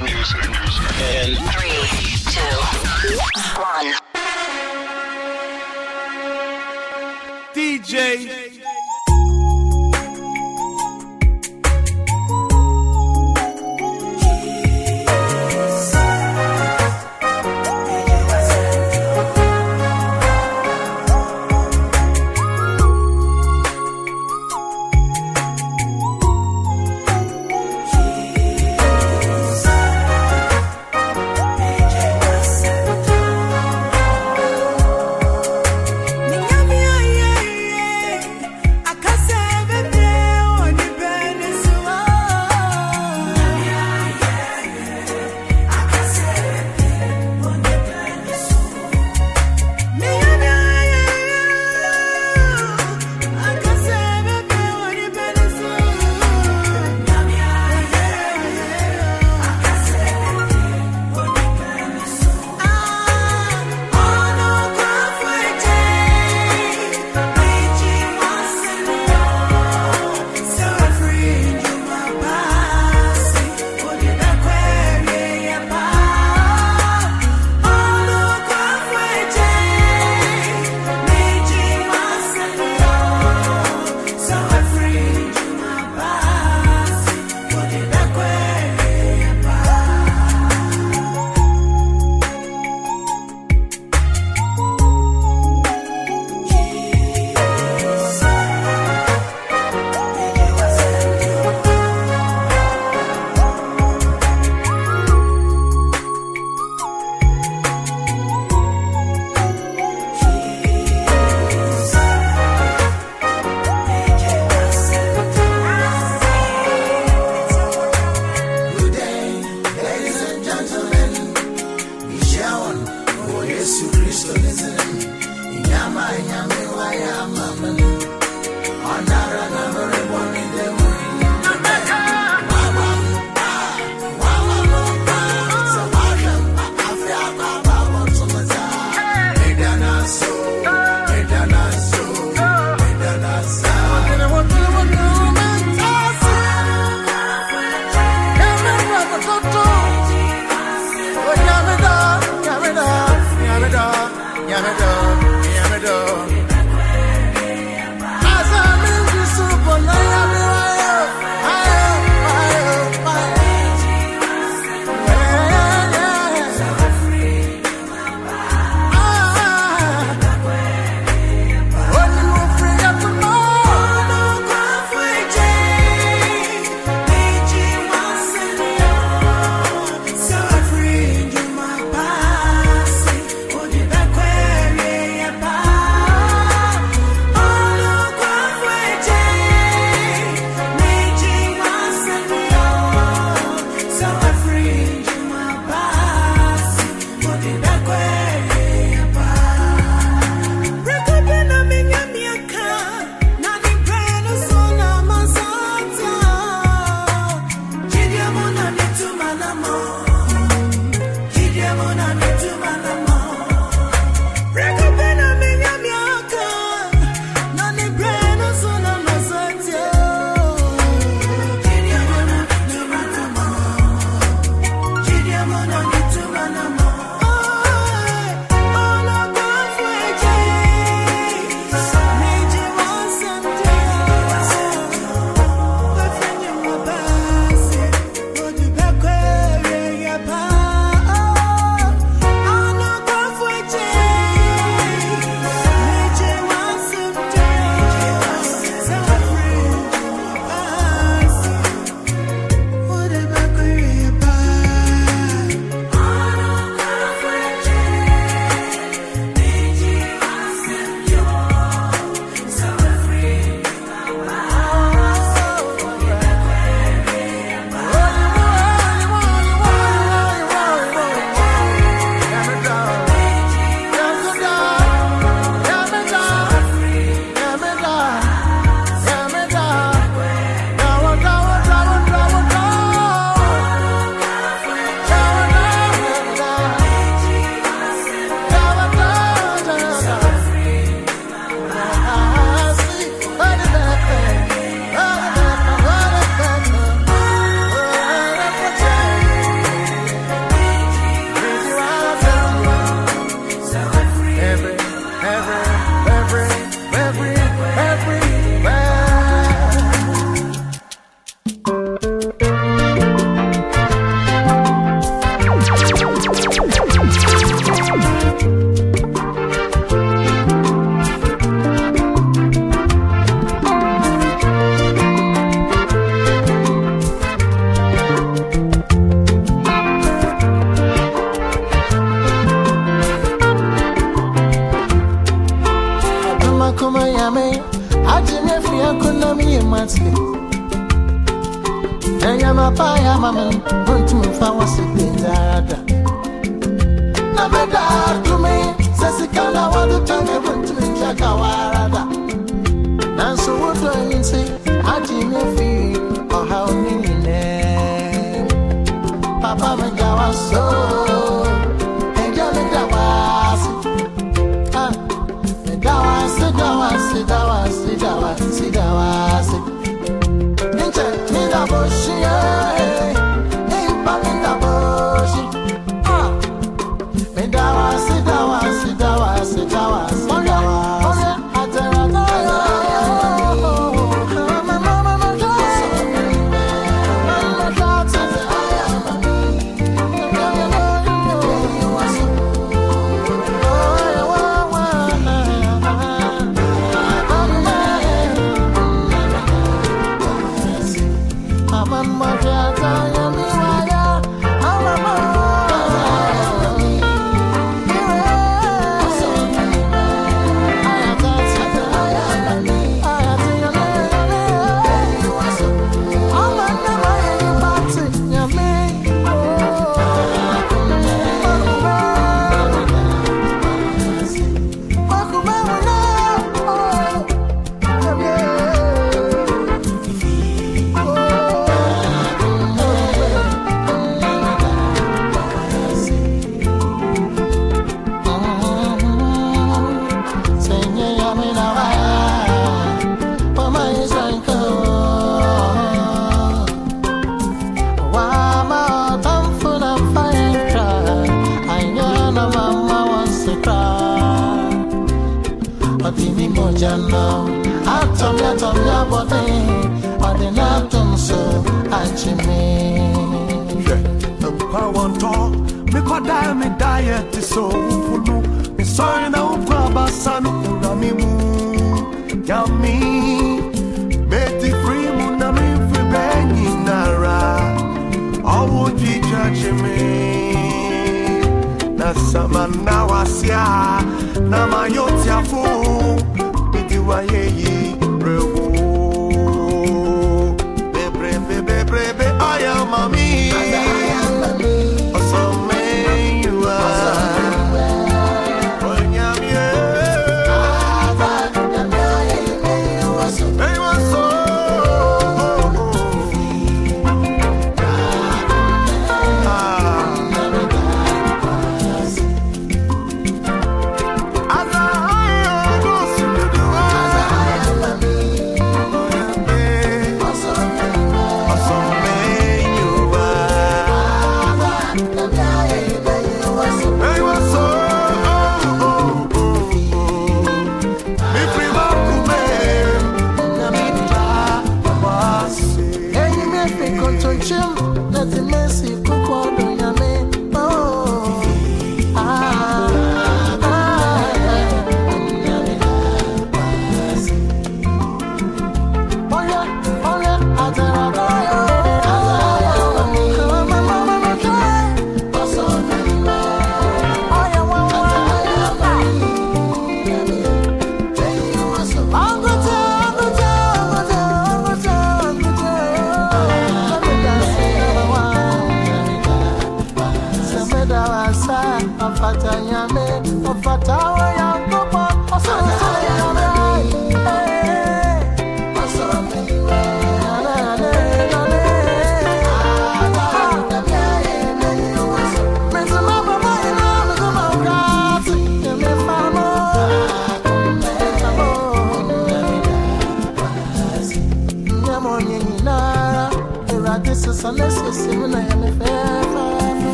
Music. And Three, two, one.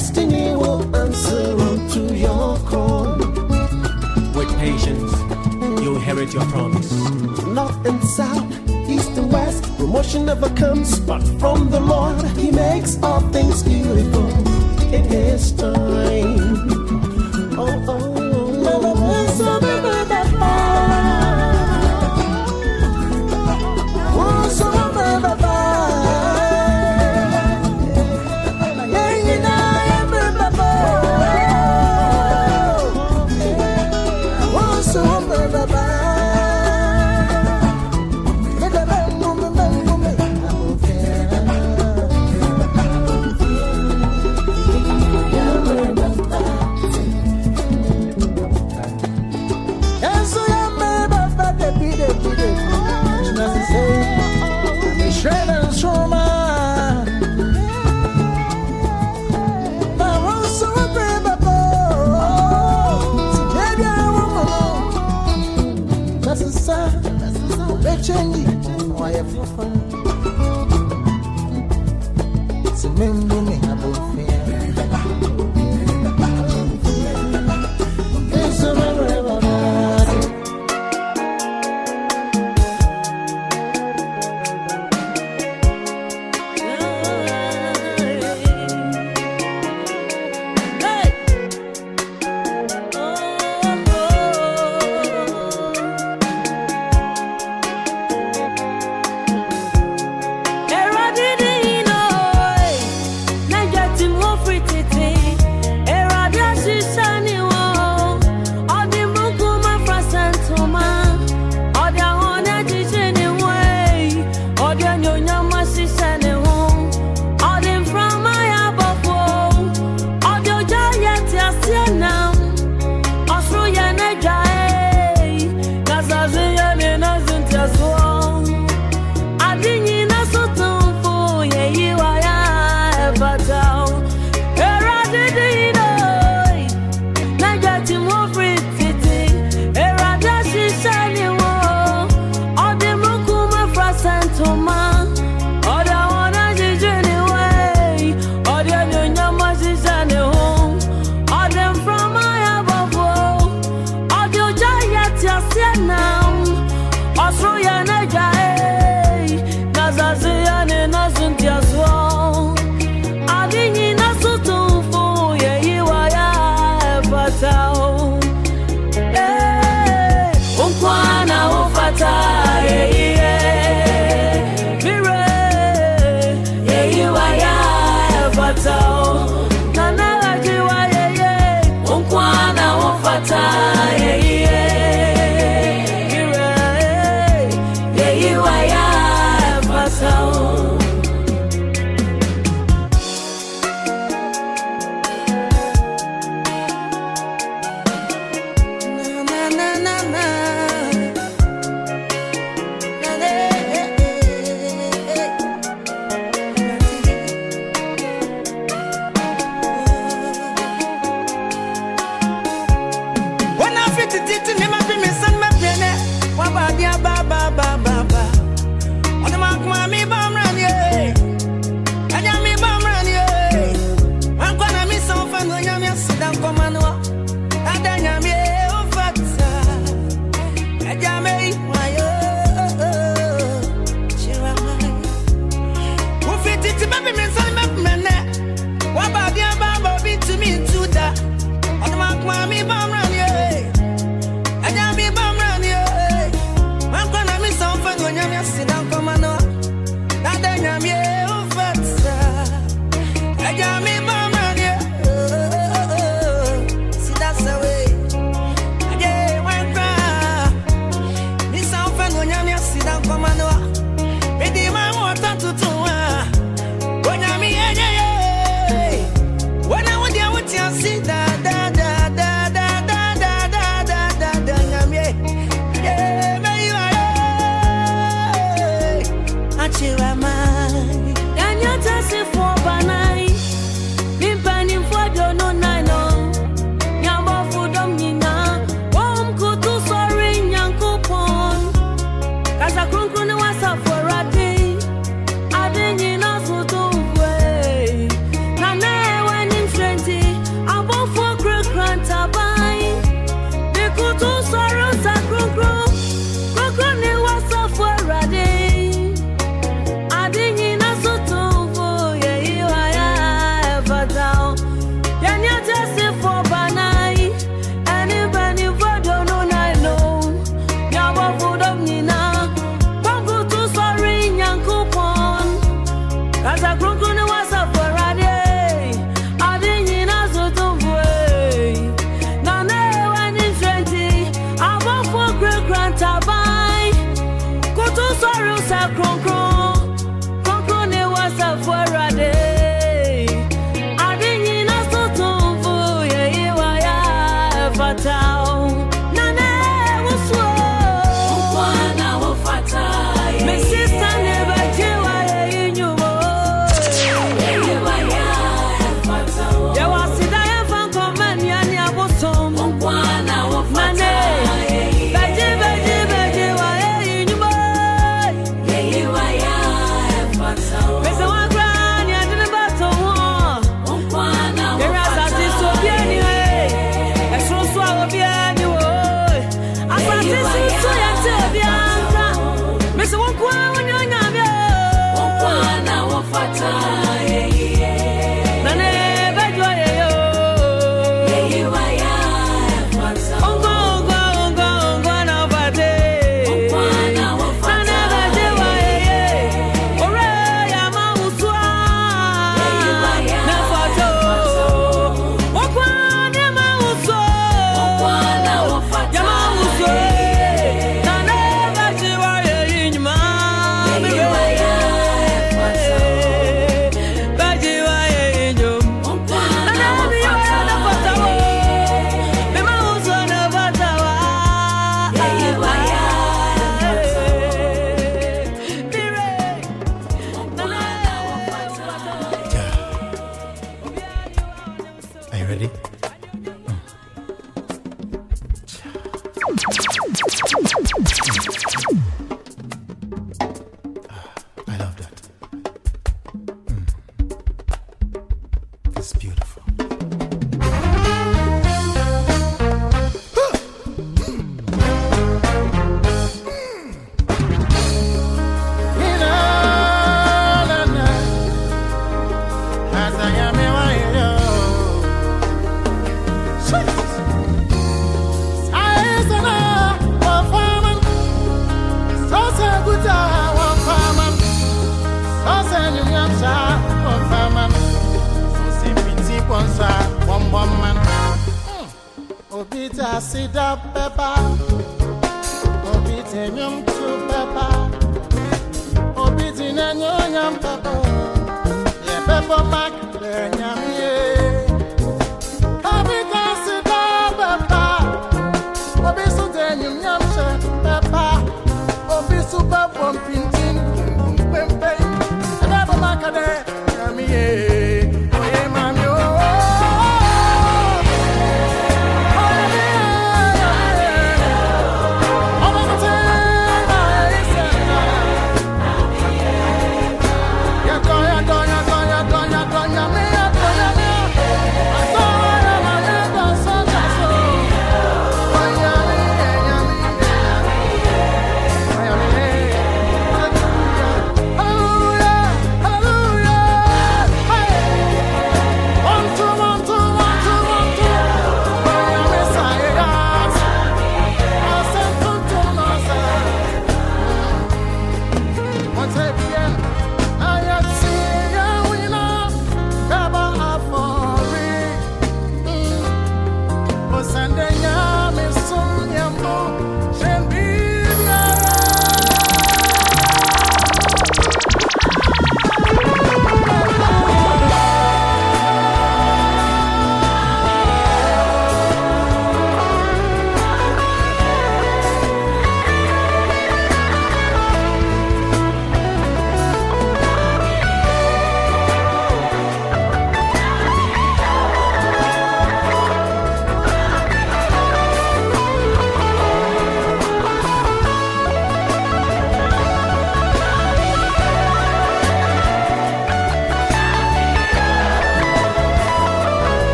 Destiny will answer unto your call. With patience, you inherit your promise. North and south, east and west, promotion never comes but from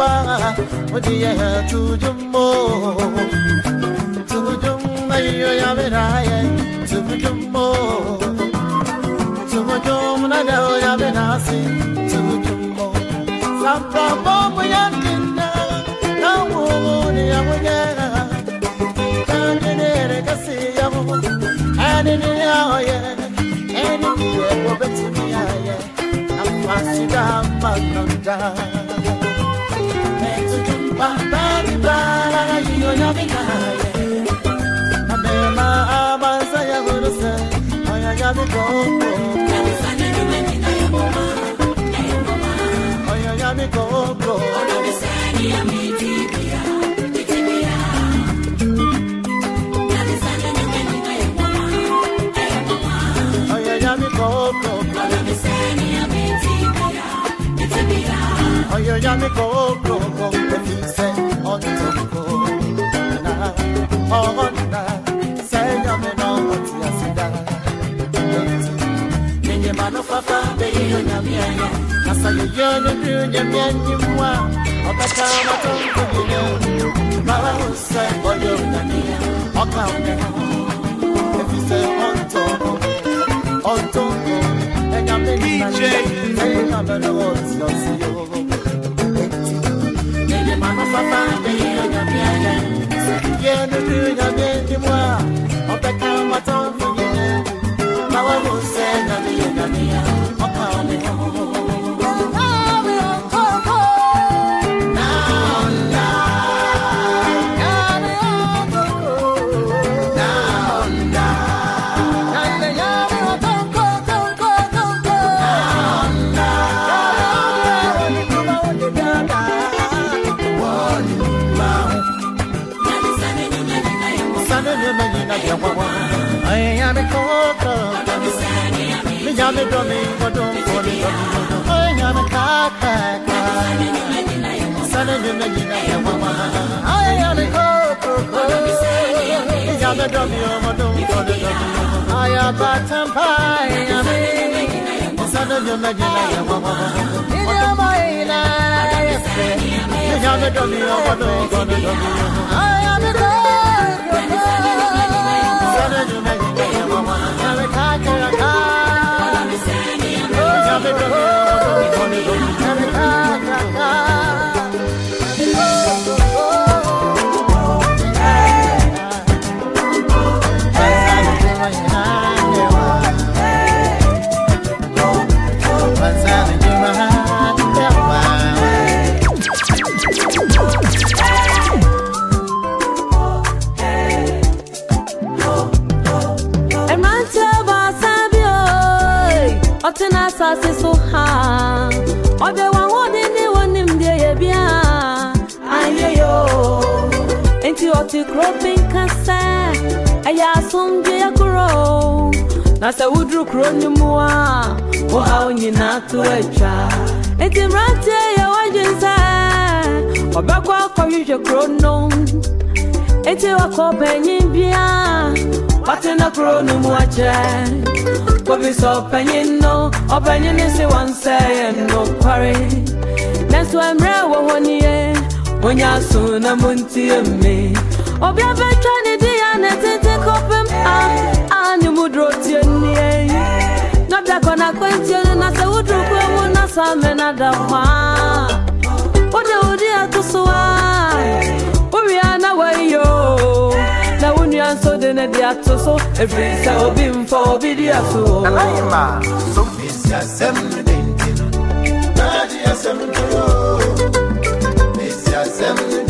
fa mudiya tujummo tujum yo ya beraye tubujumo tubujumo na da ya benasi tubujumo sampa bobo ya kinna na wo ya wo ya kanere kasi ya wo ani ni ya ye ani ni ye wo ba ba yo ya beraye Amema abaza ya buruse Oya ya mi gogo Oya ya mi gogo Oya ya mi gogo Oya ya mi gogo Efise Nenye mano fafa be yo nyamia Nasa yo yo no du nyamia nyimwa Obata matongo yo Mala usa oyo nyamia Oka une Efise ontoko Ontoko Enyame DJ. Enyame no oti asida Nenye mano fafa be yo nyamia Yeah, no do nyamia nyimwa Obata matongo the dummy, don't me. I am a cat, suddenly, I am a hope. I'm a dummy, what don't for the. I am a tampa, suddenly, I am my life. I am a dummy, what the. I am a cat, Mmeranteɛ Na sɛ woduru kuro no mu a, wo haw nyinaa to atwa. Enti mmeranteɛ yɛ wɔdwen sɛ, ɔbɛkɔ akɔhwehwɛ kuro no. Eti wakɔ panyin bia Watena kuro no mu akyɛ Kobi sɛ ɔpanyin no Ɔpanyin ne se wɔn sɛ yɛ nokware Nanso mmerɛ wɔ hɔ nie Onya so na mo ntie me Obi abɛtwa ne di ya na tete kɔpem a Woodrow Tieni. Not e. that gonna question, and na said, Woodrow, who will not summon another one? What the dear to so I? We are now way, yo. Now when you answer the Nadia to so, every cell beam for video. So, Miss Assembly, Nadia Assembly, Miss Assembly.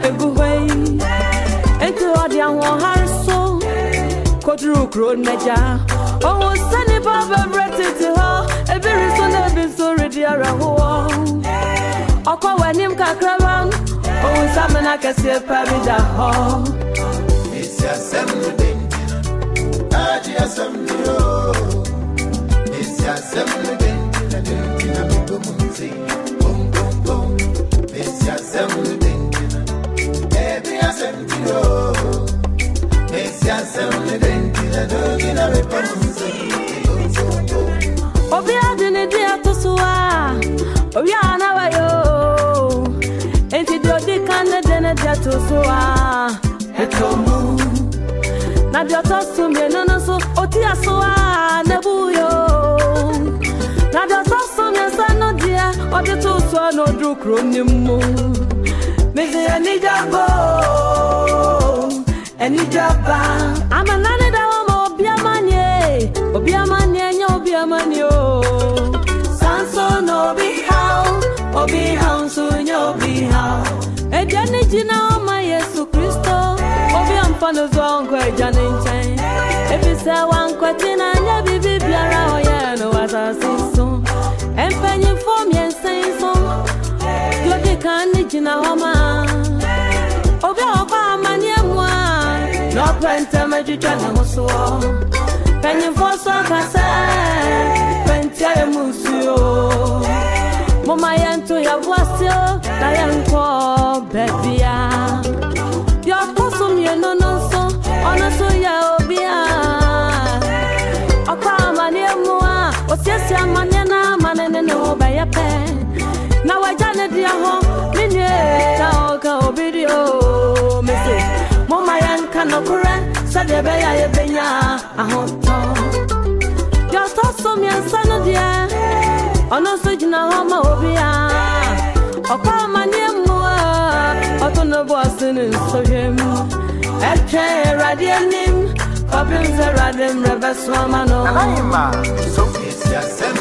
na egu hɔ yi enti ɔde ahoɔhare so koduru kuro n'agya ohun sɛ nipa bɛbrɛ tete hɔ ebi reso na ebi nso redi arahoɔ ɔkɔ wɔ anim kakraba ohun samina kɛseɛ pa bi da hɔ. Mesi asɛm no dentina, agye asɛm ni o. Mesi asɛm no dentina, dentina mi gbɔ mu nti, gbɔngbɔngbɔn. Mesi asɛm no dentina. Radio to me no no so oti aso a nebu yo Radio talks to me so no dia odi oh, to so no dru krom ni mu Me se ani jabo ani jaba I'm da anida mo obi manye, obi amanye nya obi amanye o oh. Sanso no bi how obi how so nya obi how. Edia ni fọnụ zụọ nkwa ịja n'ịnche efisa wa nkwetị na anya bibi biara ọya n'ụwa sasị nso empenye fọm ya nse nso glodi ka nne ji na họma obi ọkwa amanye mụ No na ọpụrụ ntem ejijọ na nwụsụọ penye fọ sọ kasa penti a emu nsu yoo mụ ma ya ntụ ya bụ asị ya nkọ so yɛ obi a. Ɔkɔ amanneɛ mu a ɔsiesie amanneɛ no amane ne ne ho bɛyɛ pɛ na wagya ne deɛ hɔ ne nue na ɔka obi de o. Mese moma yɛnka nokorɛ sɛdeɛ ɛbɛyɛ a yɛbɛnya ahotɔ deɛ ɔtɔ so mmiɛnsa no deɛ ɔno nso gyina hɔ ma obi a. Ɔkɔ amanneɛ mu a ɔto no bo ase ne nsɔhwɛ mu ɛtwɛn awurade anim kɔpem sɛ awurade mmerɛ bɛso ama no Anahima, so Esi asɛm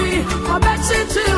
me. I bet you.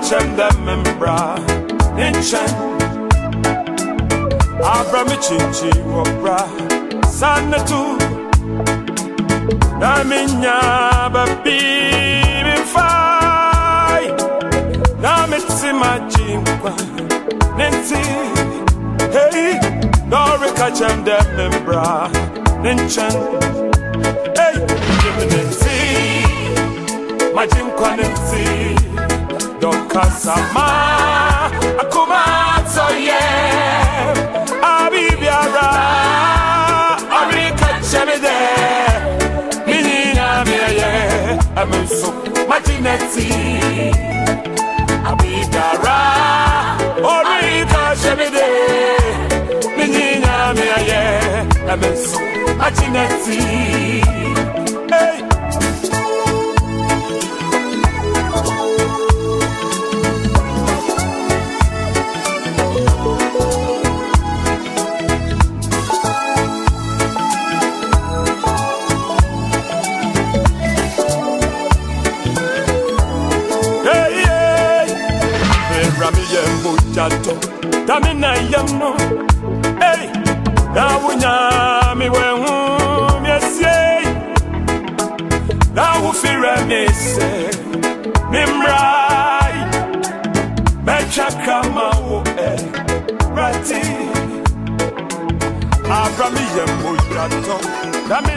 Chem the membra. Ninchem Abrami Chinchi Wabra Sana tu Naminya Babi Fai. Namitsi Majimwa Ninti Hey Norika Chem the membra. Ninchem Hey Ninti Majimwa Ninti do kasama akumatsoye abibiara orikachemide mihinamieye amusu matineti. Abibiara orikachemide mihinamieye amusu matineti. kato tamina yamno. Ei nawunyami wehumyesie nawufiremise mimrai mechakamawo e. Rati abrami yemoyrato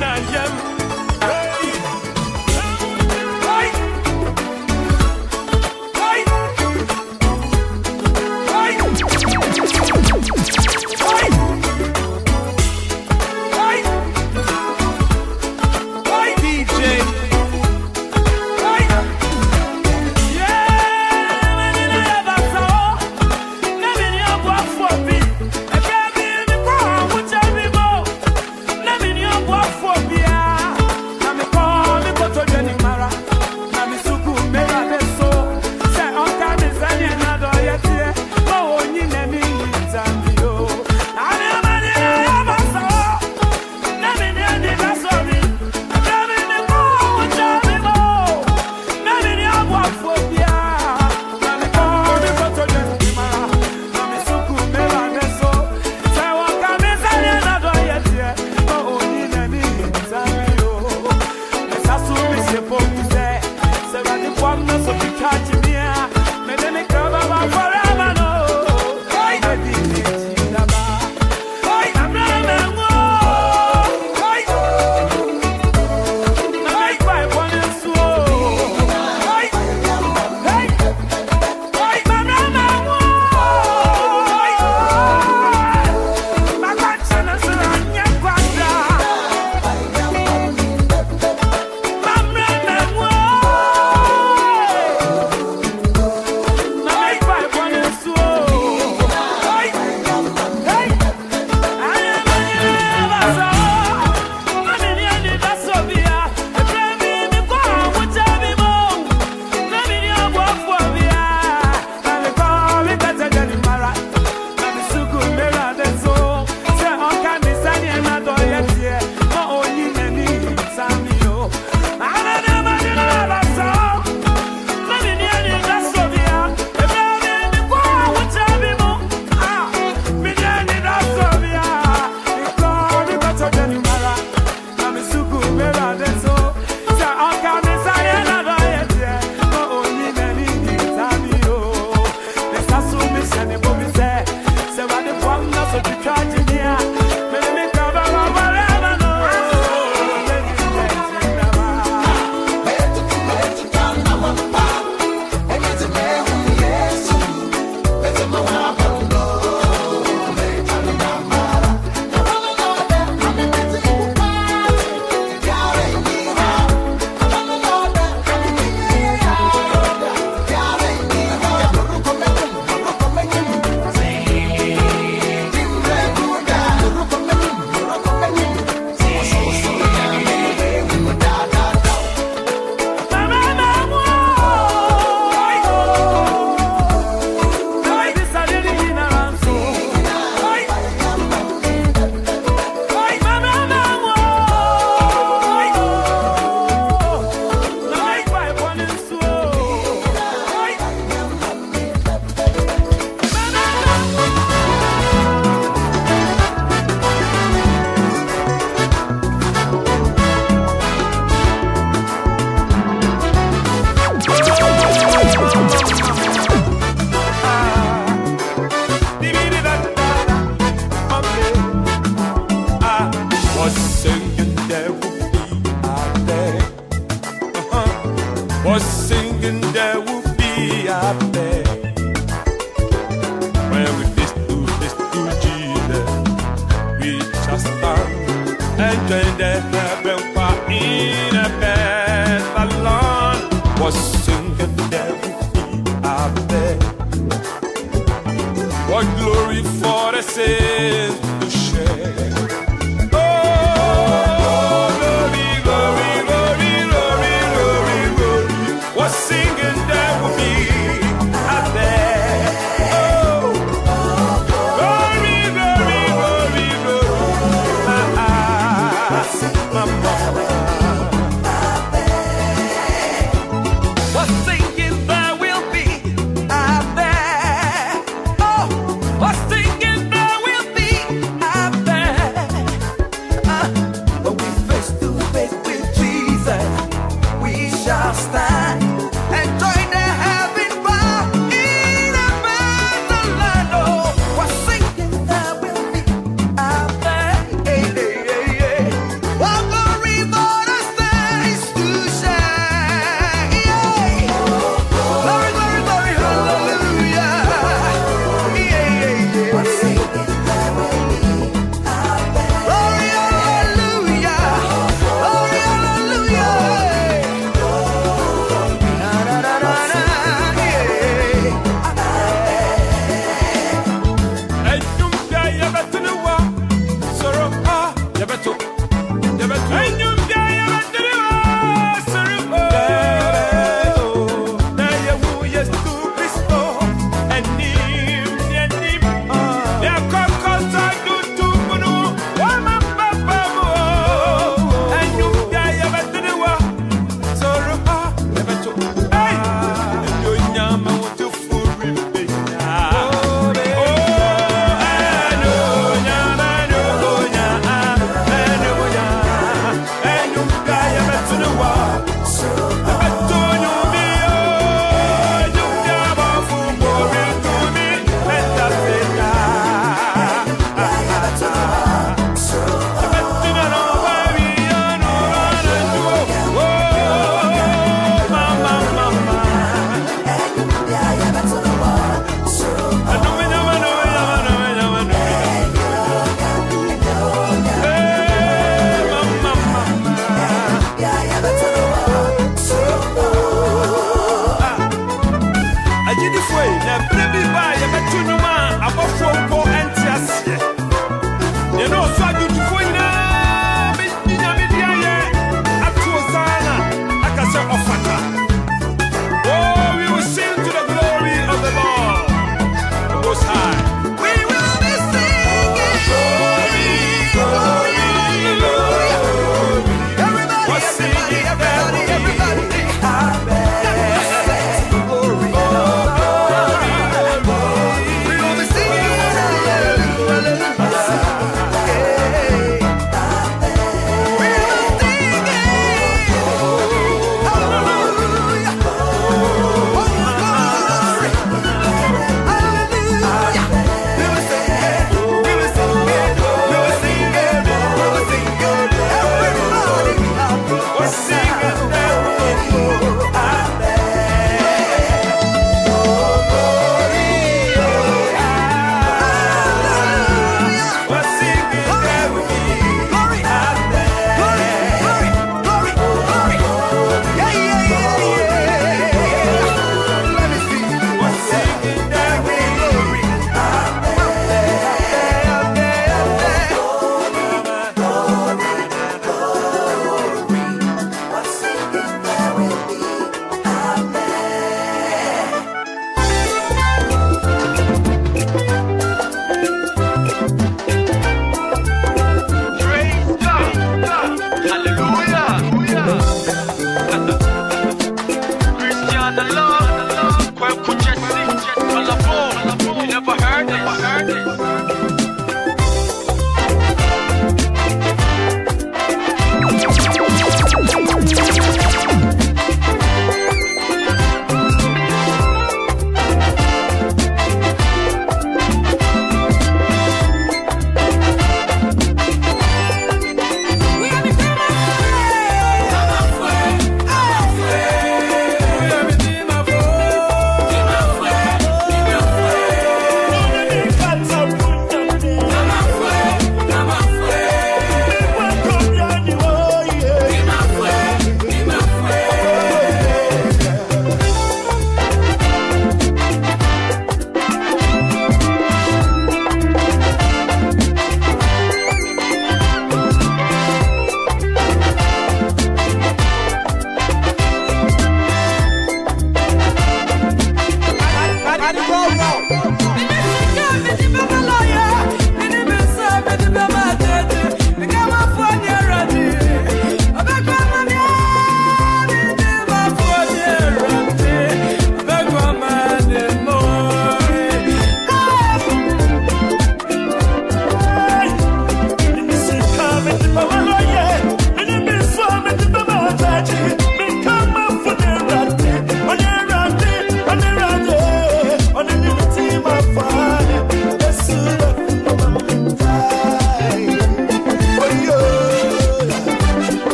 na yamno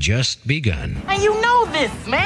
just begun. And you know this, man.